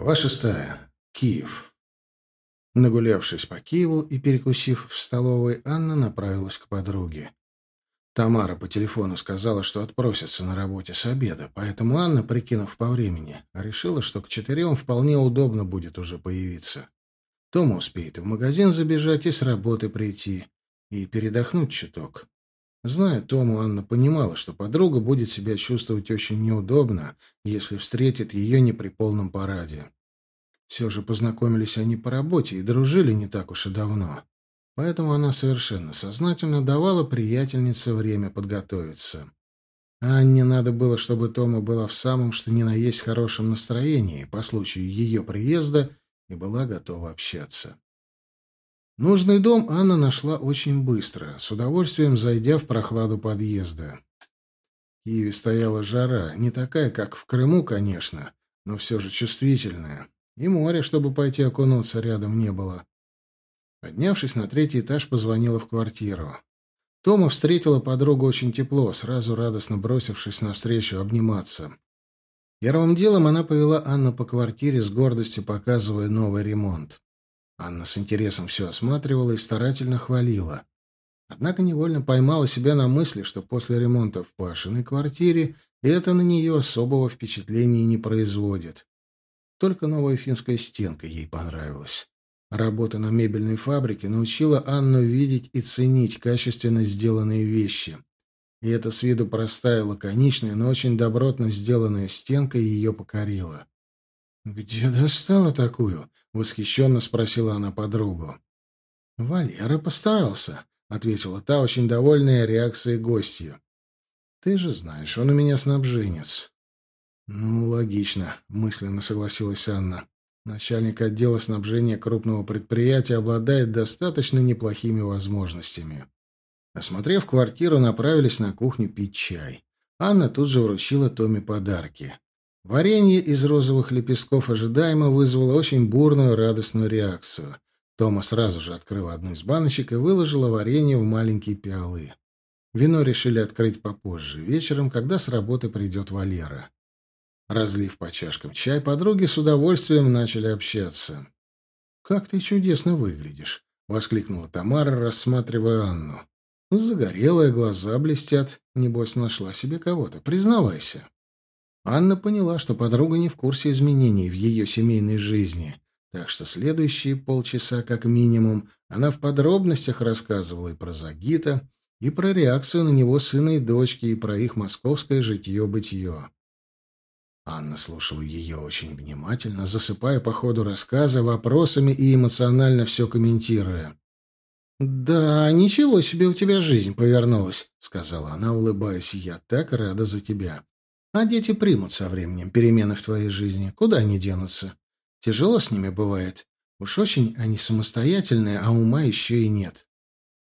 Глава шестая. Киев. Нагулявшись по Киеву и перекусив в столовой, Анна направилась к подруге. Тамара по телефону сказала, что отпросится на работе с обеда, поэтому Анна, прикинув по времени, решила, что к четырем вполне удобно будет уже появиться. Тома успеет и в магазин забежать, и с работы прийти, и передохнуть чуток. Зная Тому, Анна понимала, что подруга будет себя чувствовать очень неудобно, если встретит ее не при полном параде. Все же познакомились они по работе и дружили не так уж и давно. Поэтому она совершенно сознательно давала приятельнице время подготовиться. Анне надо было, чтобы Тома была в самом что ни на есть хорошем настроении по случаю ее приезда и была готова общаться. Нужный дом Анна нашла очень быстро, с удовольствием зайдя в прохладу подъезда. В Киеве стояла жара, не такая, как в Крыму, конечно, но все же чувствительная. И моря, чтобы пойти окунуться, рядом не было. Поднявшись на третий этаж, позвонила в квартиру. Тома встретила подругу очень тепло, сразу радостно бросившись навстречу обниматься. Первым делом она повела Анну по квартире с гордостью, показывая новый ремонт. Анна с интересом все осматривала и старательно хвалила. Однако невольно поймала себя на мысли, что после ремонта в Пашиной квартире это на нее особого впечатления не производит. Только новая финская стенка ей понравилась. Работа на мебельной фабрике научила Анну видеть и ценить качественно сделанные вещи. И эта с виду простая, лаконичная, но очень добротно сделанная стенка ее покорила. «Где достала такую?» — восхищенно спросила она подругу. «Валера постарался», — ответила та, очень довольная реакцией гостья. «Ты же знаешь, он у меня снабженец». «Ну, логично», — мысленно согласилась Анна. «Начальник отдела снабжения крупного предприятия обладает достаточно неплохими возможностями». Осмотрев квартиру, направились на кухню пить чай. Анна тут же вручила Томе подарки. Варенье из розовых лепестков ожидаемо вызвало очень бурную радостную реакцию. Тома сразу же открыла одну из баночек и выложила варенье в маленькие пиалы. Вино решили открыть попозже, вечером, когда с работы придет Валера. Разлив по чашкам чай, подруги с удовольствием начали общаться. «Как ты чудесно выглядишь!» — воскликнула Тамара, рассматривая Анну. «Загорелые глаза блестят. Небось, нашла себе кого-то. Признавайся». Анна поняла, что подруга не в курсе изменений в ее семейной жизни, так что следующие полчаса, как минимум, она в подробностях рассказывала и про Загита, и про реакцию на него сына и дочки, и про их московское житье-бытие. Анна слушала ее очень внимательно, засыпая по ходу рассказа вопросами и эмоционально все комментируя. «Да, ничего себе у тебя жизнь повернулась», — сказала она, улыбаясь. «Я так рада за тебя. А дети примут со временем перемены в твоей жизни. Куда они денутся? Тяжело с ними бывает. Уж очень они самостоятельные, а ума еще и нет.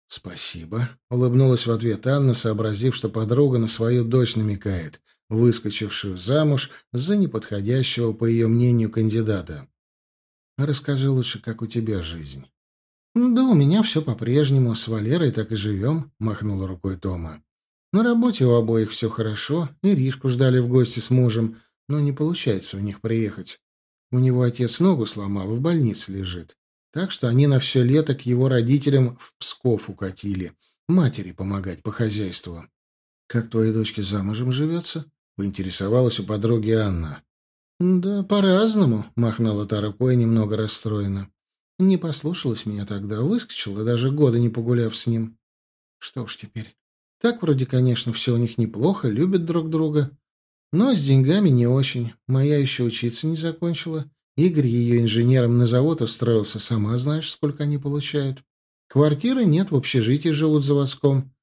«Спасибо», — улыбнулась в ответ Анна, сообразив, что подруга на свою дочь намекает, выскочившую замуж за неподходящего, по ее мнению, кандидата. «Расскажи лучше, как у тебя жизнь». «Да у меня все по-прежнему, с Валерой так и живем», — махнула рукой Тома. На работе у обоих все хорошо, и Ришку ждали в гости с мужем, но не получается у них приехать. У него отец ногу сломал, в больнице лежит. Так что они на все лето к его родителям в Псков укатили, матери помогать по хозяйству. — Как твоей дочке замужем живется? — поинтересовалась у подруги Анна. — Да по-разному, — махнула та рукой немного расстроена. Не послушалась меня тогда, выскочила, даже года не погуляв с ним. Что ж теперь, так вроде, конечно, все у них неплохо, любят друг друга. Но с деньгами не очень. Моя еще учиться не закончила. Игорь ее инженером на завод устроился, сама знаешь, сколько они получают. Квартиры нет, в общежитии живут заводском.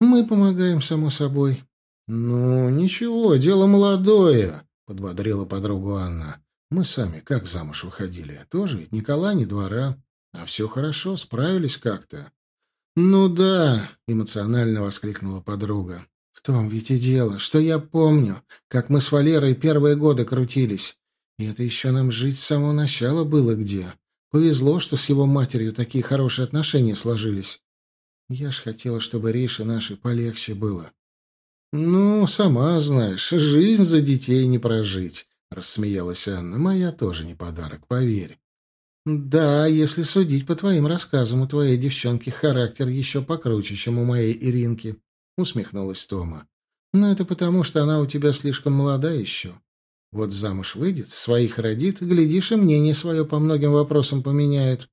Мы помогаем, само собой. Ну, ничего, дело молодое, подбодрила подругу Анна. Мы сами как замуж выходили? Тоже ведь Николай не двора. А все хорошо, справились как-то. «Ну да», — эмоционально воскликнула подруга. «В том ведь и дело, что я помню, как мы с Валерой первые годы крутились. И это еще нам жить с самого начала было где. Повезло, что с его матерью такие хорошие отношения сложились. Я ж хотела, чтобы Рише нашей полегче было». «Ну, сама знаешь, жизнь за детей не прожить», — рассмеялась Анна. «Моя тоже не подарок, поверь». «Да, если судить по твоим рассказам, у твоей девчонки характер еще покруче, чем у моей Иринки», — усмехнулась Тома. «Но это потому, что она у тебя слишком молода еще. Вот замуж выйдет, своих родит, глядишь, и мнение свое по многим вопросам поменяет».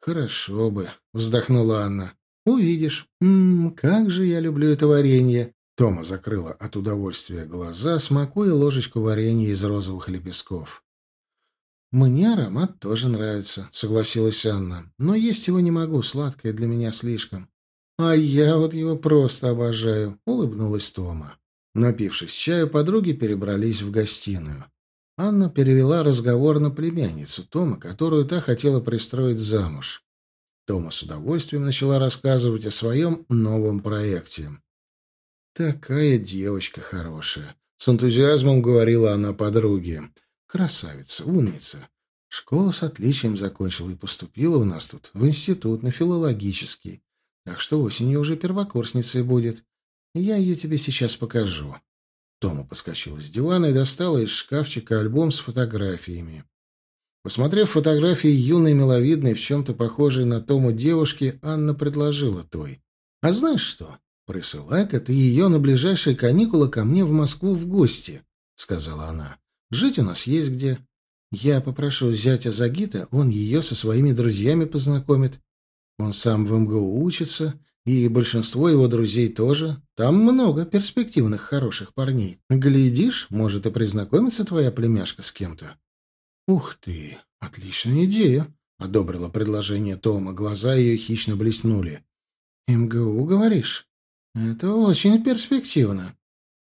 «Хорошо бы», — вздохнула Анна. «Увидишь. М -м, как же я люблю это варенье!» Тома закрыла от удовольствия глаза, смакуя ложечку варенья из розовых лепестков. «Мне аромат тоже нравится», — согласилась Анна. «Но есть его не могу, сладкое для меня слишком». «А я вот его просто обожаю», — улыбнулась Тома. Напившись чаю, подруги перебрались в гостиную. Анна перевела разговор на племянницу Тома, которую та хотела пристроить замуж. Тома с удовольствием начала рассказывать о своем новом проекте. «Такая девочка хорошая», — с энтузиазмом говорила она подруге. Красавица, умница. Школу с отличием закончила и поступила у нас тут в институт на филологический. Так что осенью уже первокурсницей будет. Я ее тебе сейчас покажу. Тома поскочила с дивана и достала из шкафчика альбом с фотографиями. Посмотрев фотографии юной, миловидной, в чем-то похожей на Тому девушки, Анна предложила той. «А знаешь что? Присылай-ка ты ее на ближайшие каникулы ко мне в Москву в гости», — сказала она. Жить у нас есть где. Я попрошу зятя Загита, он ее со своими друзьями познакомит. Он сам в МГУ учится, и большинство его друзей тоже. Там много перспективных хороших парней. Глядишь, может и признакомиться твоя племяшка с кем-то. Ух ты, отличная идея, одобрила предложение Тома. Глаза ее хищно блеснули. МГУ, говоришь? Это очень перспективно.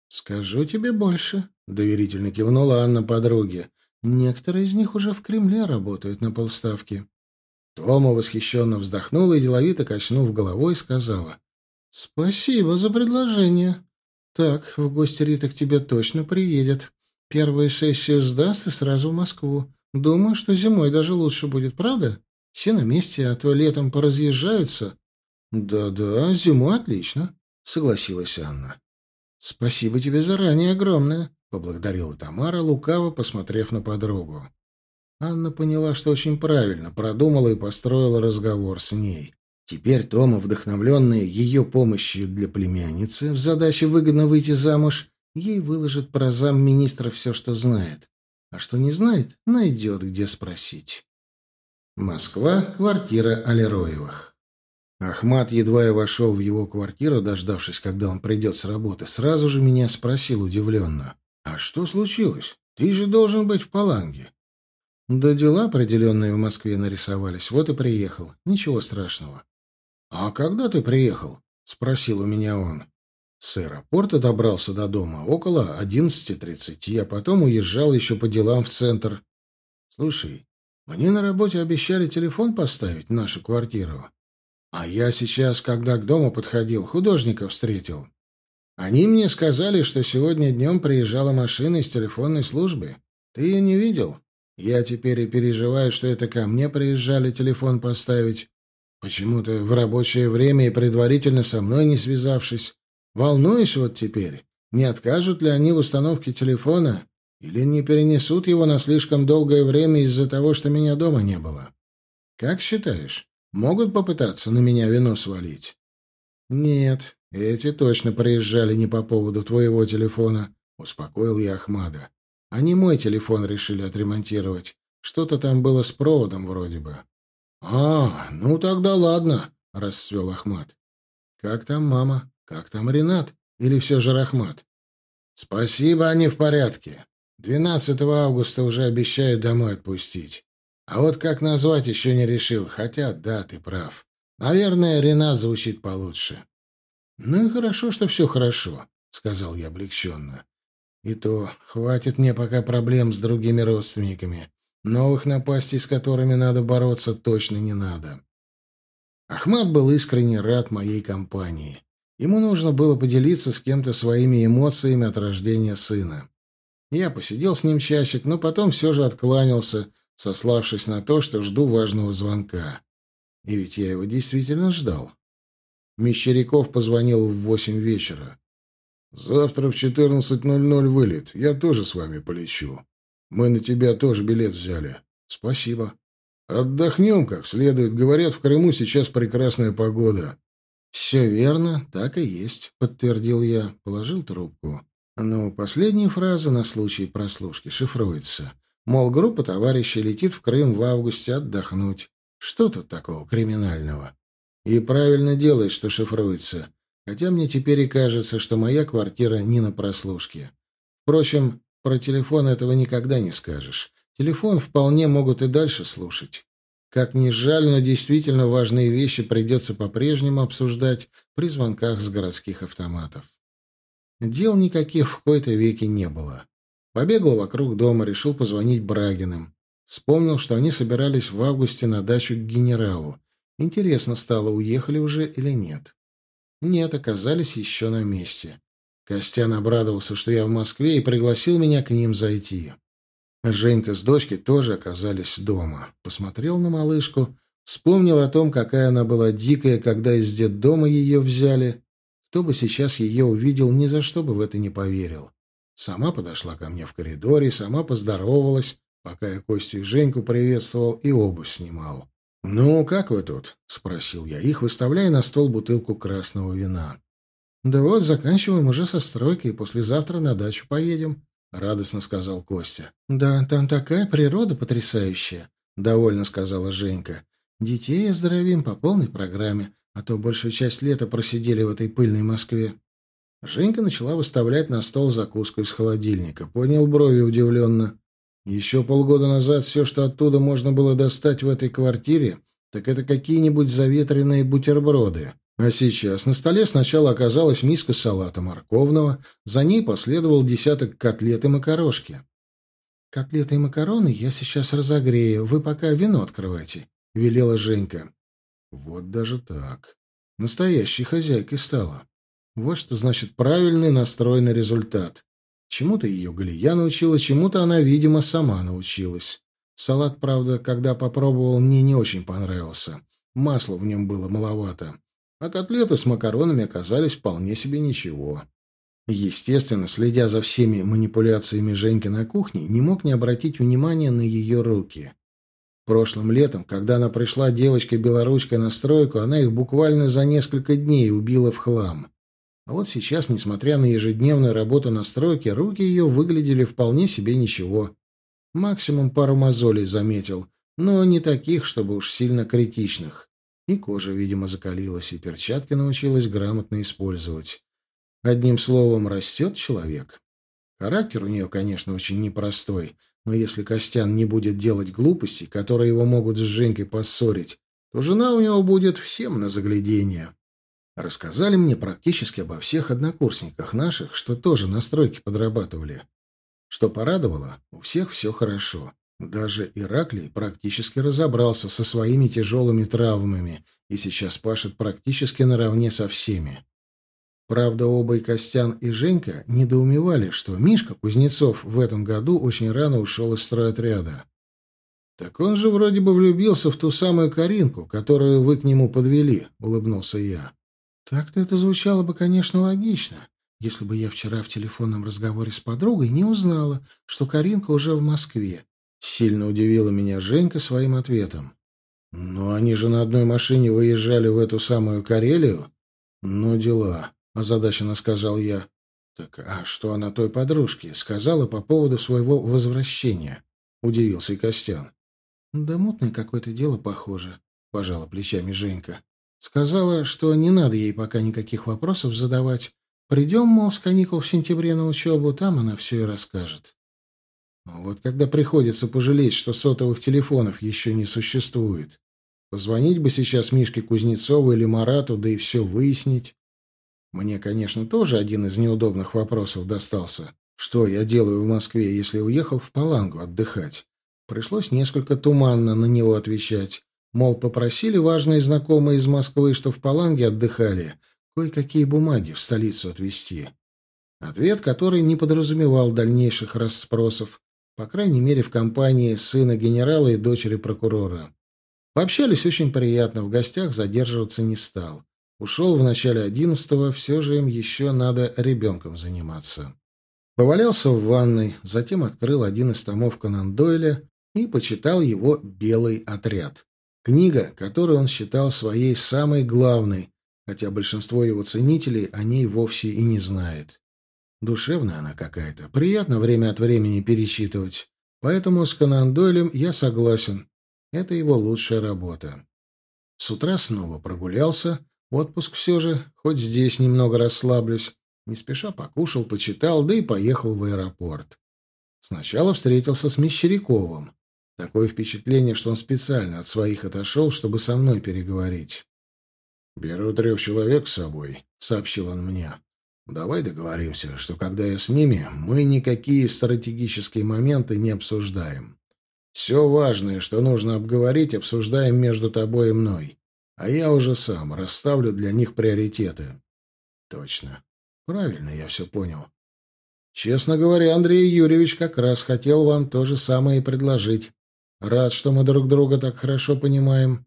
Скажу тебе больше. — доверительно кивнула Анна подруге. «Некоторые из них уже в Кремле работают на полставки». Тома восхищенно вздохнула и, деловито качнув головой, сказала. «Спасибо за предложение. Так, в гости Рита к тебе точно приедет. Первую сессию сдаст и сразу в Москву. Думаю, что зимой даже лучше будет, правда? Все на месте, а то летом поразъезжаются». «Да-да, зимой отлично», — согласилась Анна. «Спасибо тебе заранее огромное», поблагодарила Тамара, лукаво посмотрев на подругу. Анна поняла, что очень правильно продумала и построила разговор с ней. Теперь Тома, вдохновленная ее помощью для племянницы в задаче выгодно выйти замуж, ей выложит про замминистра все, что знает. А что не знает, найдет, где спросить. Москва, квартира Алероевых. Ахмат, едва я вошел в его квартиру, дождавшись, когда он придет с работы, сразу же меня спросил удивленно. «А что случилось? Ты же должен быть в Паланге». «Да дела определенные в Москве нарисовались, вот и приехал. Ничего страшного». «А когда ты приехал?» — спросил у меня он. С аэропорта добрался до дома около одиннадцати тридцати, а потом уезжал еще по делам в центр. «Слушай, мне на работе обещали телефон поставить в нашу квартиру. А я сейчас, когда к дому подходил, художника встретил. Они мне сказали, что сегодня днем приезжала машина из телефонной службы. Ты ее не видел? Я теперь и переживаю, что это ко мне приезжали телефон поставить. Почему-то в рабочее время и предварительно со мной не связавшись. Волнуюсь вот теперь, не откажут ли они в установке телефона или не перенесут его на слишком долгое время из-за того, что меня дома не было. Как считаешь, могут попытаться на меня вину свалить? Нет, «Эти точно приезжали не по поводу твоего телефона», — успокоил я Ахмада. «Они мой телефон решили отремонтировать. Что-то там было с проводом вроде бы». «А, ну тогда ладно», — расцвел Ахмад. «Как там мама? Как там Ренат? Или все же Рахмат?» «Спасибо, они в порядке. 12 августа уже обещают домой отпустить. А вот как назвать еще не решил, хотя, да, ты прав. Наверное, Ренат звучит получше». «Ну и хорошо, что все хорошо», — сказал я облегченно. «И то хватит мне пока проблем с другими родственниками. Новых напастей, с которыми надо бороться, точно не надо». Ахмат был искренне рад моей компании. Ему нужно было поделиться с кем-то своими эмоциями от рождения сына. Я посидел с ним часик, но потом все же откланялся, сославшись на то, что жду важного звонка. И ведь я его действительно ждал. Мещеряков позвонил в восемь вечера. Завтра в 14.00 вылет. Я тоже с вами полечу. Мы на тебя тоже билет взяли. Спасибо. Отдохнем как следует. Говорят, в Крыму сейчас прекрасная погода. Все верно, так и есть, подтвердил я. Положил трубку. Но последняя фраза на случай прослушки шифруется. Мол, группа товарищей летит в Крым в августе отдохнуть. Что тут такого криминального? И правильно делает, что шифруется. Хотя мне теперь и кажется, что моя квартира не на прослушке. Впрочем, про телефон этого никогда не скажешь. Телефон вполне могут и дальше слушать. Как ни жаль, но действительно важные вещи придется по-прежнему обсуждать при звонках с городских автоматов. Дел никаких в какой-то веке не было. Побегал вокруг дома, решил позвонить Брагиным. Вспомнил, что они собирались в августе на дачу к генералу. Интересно стало, уехали уже или нет. Нет, оказались еще на месте. Костян обрадовался, что я в Москве, и пригласил меня к ним зайти. Женька с дочкой тоже оказались дома. Посмотрел на малышку, вспомнил о том, какая она была дикая, когда из детдома ее взяли. Кто бы сейчас ее увидел, ни за что бы в это не поверил. Сама подошла ко мне в коридоре, сама поздоровалась, пока я Костю и Женьку приветствовал и обувь снимал. «Ну, как вы тут?» — спросил я их, выставляя на стол бутылку красного вина. «Да вот, заканчиваем уже со стройкой, и послезавтра на дачу поедем», — радостно сказал Костя. «Да, там такая природа потрясающая», — довольно сказала Женька. «Детей оздоровим по полной программе, а то большую часть лета просидели в этой пыльной Москве». Женька начала выставлять на стол закуску из холодильника. Понял брови удивленно. Еще полгода назад все, что оттуда можно было достать в этой квартире, так это какие-нибудь заветренные бутерброды. А сейчас на столе сначала оказалась миска салата морковного, за ней последовал десяток котлет и макарошки. «Котлеты и макароны я сейчас разогрею, вы пока вино открывайте», — велела Женька. Вот даже так. Настоящей хозяйкой стала. Вот что значит правильный настрой на результат. Чему-то ее Галия научила, чему-то она, видимо, сама научилась. Салат, правда, когда попробовал, мне не очень понравился. Масла в нем было маловато. А котлеты с макаронами оказались вполне себе ничего. Естественно, следя за всеми манипуляциями Женьки на кухне, не мог не обратить внимания на ее руки. Прошлым летом, когда она пришла девочкой-белоручкой на стройку, она их буквально за несколько дней убила в хлам. А вот сейчас, несмотря на ежедневную работу на стройке, руки ее выглядели вполне себе ничего. Максимум пару мозолей заметил, но не таких, чтобы уж сильно критичных. И кожа, видимо, закалилась, и перчатки научилась грамотно использовать. Одним словом, растет человек. Характер у нее, конечно, очень непростой, но если Костян не будет делать глупостей, которые его могут с Женькой поссорить, то жена у него будет всем на заглядение. Рассказали мне практически обо всех однокурсниках наших, что тоже на стройке подрабатывали. Что порадовало, у всех все хорошо. Даже Ираклий практически разобрался со своими тяжелыми травмами и сейчас пашет практически наравне со всеми. Правда, оба и Костян, и Женька недоумевали, что Мишка Кузнецов в этом году очень рано ушел из стройотряда. «Так он же вроде бы влюбился в ту самую Каринку, которую вы к нему подвели», — улыбнулся я. Так-то это звучало бы, конечно, логично, если бы я вчера в телефонном разговоре с подругой не узнала, что Каринка уже в Москве. Сильно удивила меня Женька своим ответом. «Но они же на одной машине выезжали в эту самую Карелию?» «Ну, дела», — озадаченно сказал я. «Так а что она той подружке сказала по поводу своего возвращения?» — удивился и Костян. «Да мутное какое-то дело, похоже», — пожала плечами Женька. Сказала, что не надо ей пока никаких вопросов задавать. Придем, мол, с каникул в сентябре на учебу, там она все и расскажет. Вот когда приходится пожалеть, что сотовых телефонов еще не существует. Позвонить бы сейчас Мишке Кузнецову или Марату, да и все выяснить. Мне, конечно, тоже один из неудобных вопросов достался. Что я делаю в Москве, если уехал в Палангу отдыхать? Пришлось несколько туманно на него отвечать. Мол, попросили важные знакомые из Москвы, что в Паланге отдыхали, кое-какие бумаги в столицу отвезти. Ответ, который не подразумевал дальнейших расспросов, по крайней мере, в компании сына генерала и дочери прокурора. Пообщались очень приятно, в гостях задерживаться не стал. Ушел в начале одиннадцатого, все же им еще надо ребенком заниматься. Повалялся в ванной, затем открыл один из томов Конан Дойля и почитал его «Белый отряд». Книга, которую он считал своей самой главной, хотя большинство его ценителей о ней вовсе и не знает. Душевная она какая-то, приятно время от времени перечитывать. Поэтому с Конан Дойлем я согласен. Это его лучшая работа. С утра снова прогулялся. Отпуск все же, хоть здесь немного расслаблюсь. Не спеша покушал, почитал, да и поехал в аэропорт. Сначала встретился с Мещеряковым. Такое впечатление, что он специально от своих отошел, чтобы со мной переговорить. «Беру трех человек с собой», — сообщил он мне. Давай договоримся, что когда я с ними, мы никакие стратегические моменты не обсуждаем. Все важное, что нужно обговорить, обсуждаем между тобой и мной. А я уже сам расставлю для них приоритеты. Точно. Правильно я все понял. Честно говоря, Андрей Юрьевич как раз хотел вам то же самое и предложить. Рад, что мы друг друга так хорошо понимаем.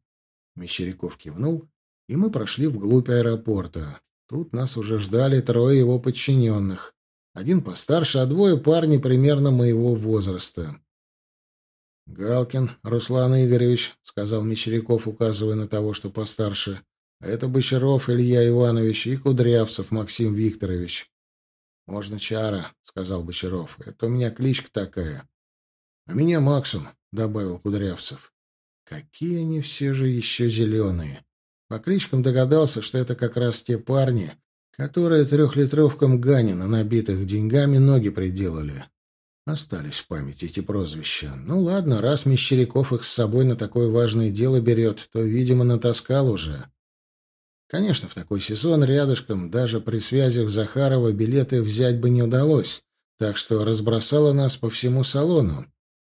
Мещеряков кивнул, и мы прошли вглубь аэропорта. Тут нас уже ждали трое его подчиненных. Один постарше, а двое парни примерно моего возраста. «Галкин Руслан Игоревич», — сказал Мещеряков, указывая на того, что постарше. «А это Бочаров Илья Иванович и Кудрявцев Максим Викторович». «Можно Чара», — сказал Бочаров. «Это у меня кличка такая». «А меня Максим», — добавил Кудрявцев. «Какие они все же еще зеленые!» По кличкам догадался, что это как раз те парни, которые трехлитровкам Ганина, набитых деньгами, ноги приделали. Остались в памяти эти прозвища. Ну ладно, раз Мещеряков их с собой на такое важное дело берет, то, видимо, натаскал уже. Конечно, в такой сезон рядышком, даже при связях Захарова, билеты взять бы не удалось, так что разбросало нас по всему салону.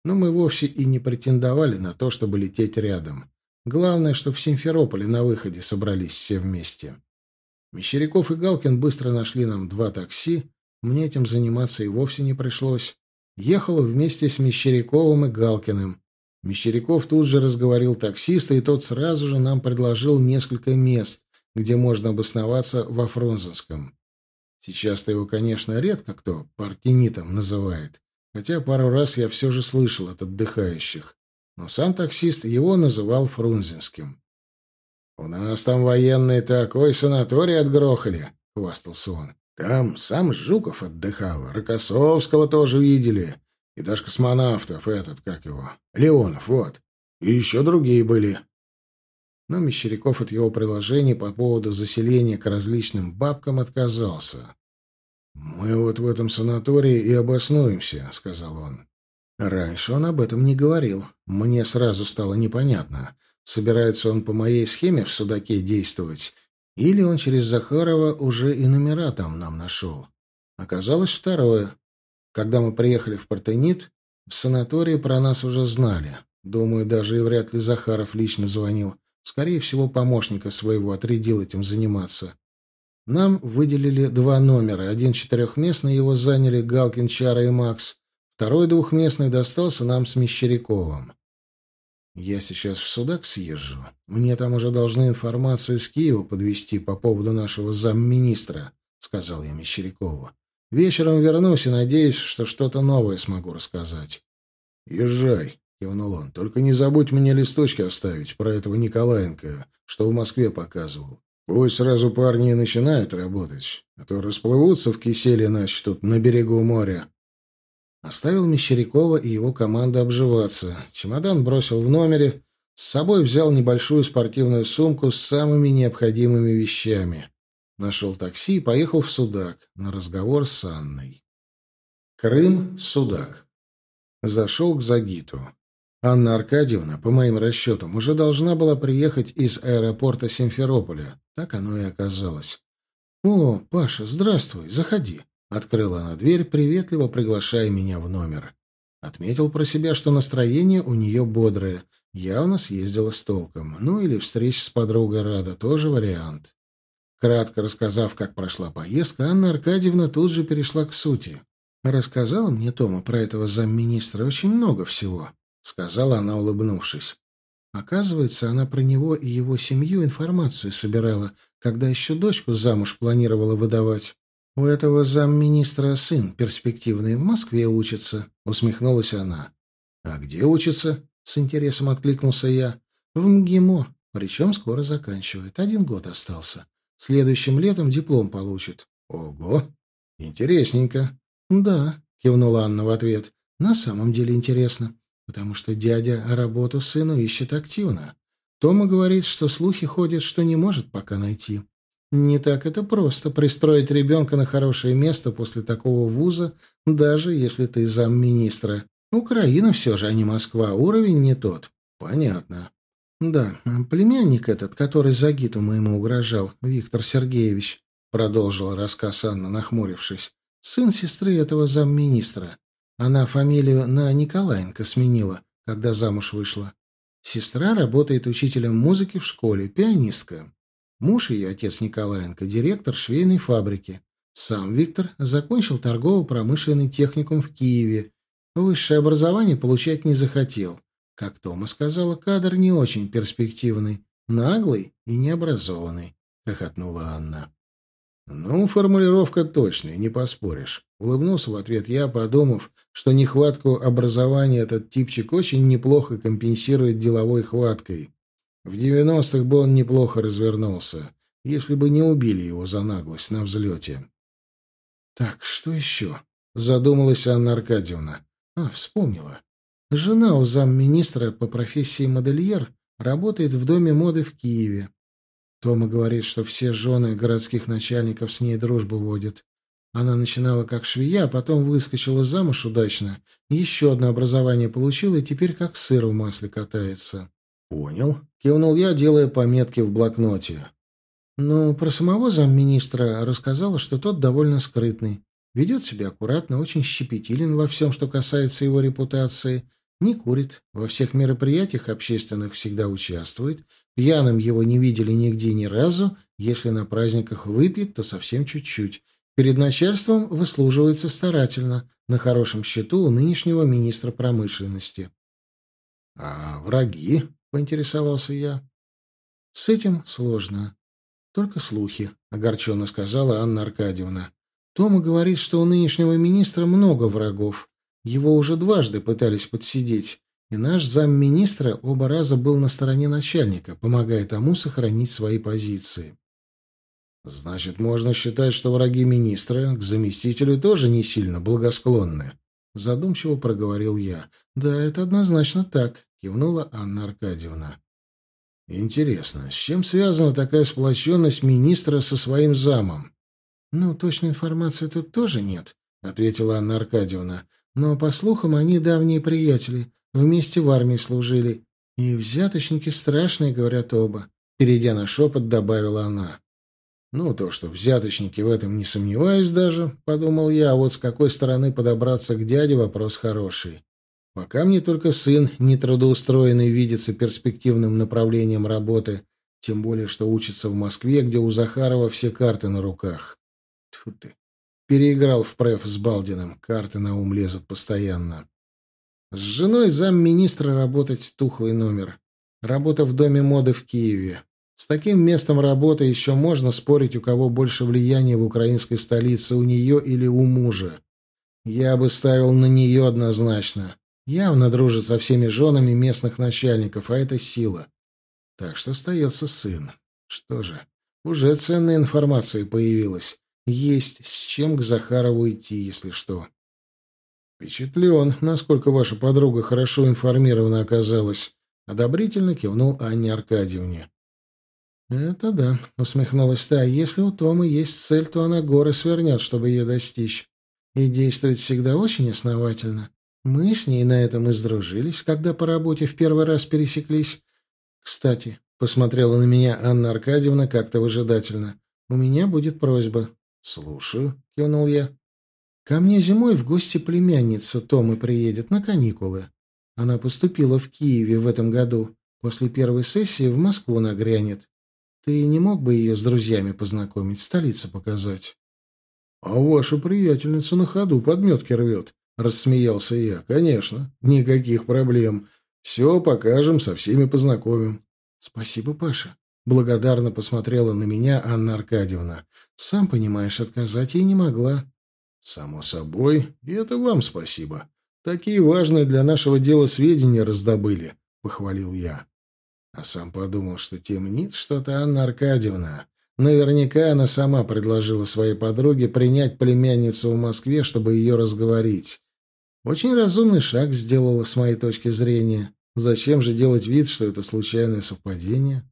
Но мы вовсе и не претендовали на то, чтобы лететь рядом. Главное, что в Симферополе на выходе собрались все вместе. Мещеряков и Галкин быстро нашли нам два такси. Мне этим заниматься и вовсе не пришлось. Ехал вместе с Мещеряковым и Галкиным. Мещеряков тут же разговорил таксиста, и тот сразу же нам предложил несколько мест, где можно обосноваться во Фрунзенском. Сейчас-то его, конечно, редко кто партинитом называет, хотя пару раз я все же слышал от отдыхающих но сам таксист его называл Фрунзенским. «У нас там военные такой санаторий отгрохали», — хвастался он. «Там сам Жуков отдыхал, Рокоссовского тоже видели, и даже космонавтов этот, как его, Леонов, вот. И еще другие были». Но Мещеряков от его приложений по поводу заселения к различным бабкам отказался. «Мы вот в этом санатории и обоснуемся», — сказал он. Раньше он об этом не говорил. Мне сразу стало непонятно, собирается он по моей схеме в Судаке действовать, или он через Захарова уже и номера там нам нашел. Оказалось второе. Когда мы приехали в Партенит, в санатории про нас уже знали. Думаю, даже и вряд ли Захаров лично звонил. Скорее всего, помощника своего отрядил этим заниматься. Нам выделили два номера. Один четырехместный, его заняли Галкин, Чара и Макс. Второй двухместный достался нам с Мещеряковым. Я сейчас в Судак съезжу. Мне там уже должны информацию из Киева подвести по поводу нашего замминистра, — сказал я Мещерякову. Вечером вернусь и надеюсь, что что-то новое смогу рассказать. — Езжай, — кивнул он. — Только не забудь мне листочки оставить про этого Николаенко, что в Москве показывал. Пусть сразу парни и начинают работать, а то расплывутся в киселе, значит, тут на берегу моря. Оставил Мещерякова и его команду обживаться. Чемодан бросил в номере. С собой взял небольшую спортивную сумку с самыми необходимыми вещами. Нашел такси и поехал в Судак на разговор с Анной. Крым, Судак. Зашел к Загиту. Анна Аркадьевна, по моим расчетам, уже должна была приехать из аэропорта Симферополя. Так оно и оказалось. «О, Паша, здравствуй, заходи». Открыла она дверь, приветливо приглашая меня в номер. Отметил про себя, что настроение у нее бодрое. Явно съездила с толком. Ну или встреча с подругой рада, тоже вариант. Кратко рассказав, как прошла поездка, Анна Аркадьевна тут же перешла к сути. «Рассказала мне Тома про этого замминистра очень много всего», — сказала она, улыбнувшись. Оказывается, она про него и его семью информацию собирала, когда еще дочку замуж планировала выдавать. «У этого замминистра сын перспективный в Москве учится», — усмехнулась она. «А где учится?» — с интересом откликнулся я. «В МГИМО. Причем скоро заканчивает. Один год остался. Следующим летом диплом получит». «Ого! Интересненько». «Да», — кивнула Анна в ответ. «На самом деле интересно потому что дядя работу сыну ищет активно. Тома говорит, что слухи ходят, что не может пока найти. Не так это просто пристроить ребенка на хорошее место после такого вуза, даже если ты замминистра. Украина все же, а не Москва, уровень не тот. Понятно. Да, племянник этот, который Загиту моему угрожал, Виктор Сергеевич, продолжил рассказ Анна, нахмурившись, сын сестры этого замминистра. Она фамилию на Николаенко сменила, когда замуж вышла. Сестра работает учителем музыки в школе, пианистка. Муж ее, отец Николаенко, директор швейной фабрики. Сам Виктор закончил торгово-промышленный техникум в Киеве. Высшее образование получать не захотел. Как Тома сказала, кадр не очень перспективный, наглый и необразованный, — хохотнула Анна. «Ну, формулировка точная, не поспоришь», — улыбнулся в ответ я, подумав, что нехватку образования этот типчик очень неплохо компенсирует деловой хваткой. В девяностых бы он неплохо развернулся, если бы не убили его за наглость на взлете. «Так, что еще?» — задумалась Анна Аркадьевна. «А, вспомнила. Жена у замминистра по профессии модельер работает в доме моды в Киеве. Тома говорит, что все жены городских начальников с ней дружбу водят. Она начинала как швея, а потом выскочила замуж удачно, еще одно образование получила и теперь как сыр в масле катается. «Понял», — кивнул я, делая пометки в блокноте. Ну, про самого замминистра рассказала, что тот довольно скрытный. Ведет себя аккуратно, очень щепетилен во всем, что касается его репутации. Не курит, во всех мероприятиях общественных всегда участвует, Пьяным его не видели нигде ни разу, если на праздниках выпьет, то совсем чуть-чуть. Перед начальством выслуживается старательно, на хорошем счету у нынешнего министра промышленности. — А враги? — поинтересовался я. — С этим сложно. Только слухи, — огорченно сказала Анна Аркадьевна. Тома говорит, что у нынешнего министра много врагов. Его уже дважды пытались подсидеть. И наш замминистра оба раза был на стороне начальника, помогая тому сохранить свои позиции. Значит, можно считать, что враги министра к заместителю тоже не сильно благосклонны. Задумчиво проговорил я. Да, это однозначно так, кивнула Анна Аркадьевна. Интересно, с чем связана такая сплоченность министра со своим замом? Ну, точной информации тут тоже нет, ответила Анна Аркадьевна. Но, по слухам, они давние приятели. Вместе в армии служили. И взяточники страшные, говорят оба. Перейдя на шепот, добавила она. Ну, то, что взяточники в этом не сомневаюсь даже, подумал я, а вот с какой стороны подобраться к дяде вопрос хороший. Пока мне только сын, нетрудоустроенный, видится перспективным направлением работы, тем более, что учится в Москве, где у Захарова все карты на руках. Тьфу ты. Переиграл в преф с Балдиным, карты на ум лезут постоянно. С женой замминистра работать тухлый номер. Работа в доме моды в Киеве. С таким местом работы еще можно спорить, у кого больше влияния в украинской столице, у нее или у мужа. Я бы ставил на нее однозначно. Явно дружит со всеми женами местных начальников, а это сила. Так что остается сын. Что же, уже ценная информация появилась. Есть с чем к Захарову идти, если что. «Впечатлен, насколько ваша подруга хорошо информирована оказалась», — одобрительно кивнул Анне Аркадьевне. «Это да», — усмехнулась та. «Если у Тома есть цель, то она горы свернет, чтобы ее достичь. И действует всегда очень основательно. Мы с ней на этом и сдружились, когда по работе в первый раз пересеклись. Кстати, посмотрела на меня Анна Аркадьевна как-то выжидательно. У меня будет просьба». «Слушаю», — кивнул я. Ко мне зимой в гости племянница Томы приедет на каникулы. Она поступила в Киеве в этом году. После первой сессии в Москву нагрянет. Ты не мог бы ее с друзьями познакомить, столицу показать? — А ваша приятельница на ходу подметки рвет, — рассмеялся я. — Конечно, никаких проблем. Все покажем, со всеми познакомим. Спасибо, Паша. Благодарно посмотрела на меня Анна Аркадьевна. Сам понимаешь, отказать ей не могла. Само собой, и это вам спасибо. Такие важные для нашего дела сведения раздобыли, похвалил я. А сам подумал, что темнит что-то Анна Аркадьевна. Наверняка она сама предложила своей подруге принять племянницу в Москве, чтобы ее разговорить. Очень разумный шаг сделала с моей точки зрения. Зачем же делать вид, что это случайное совпадение?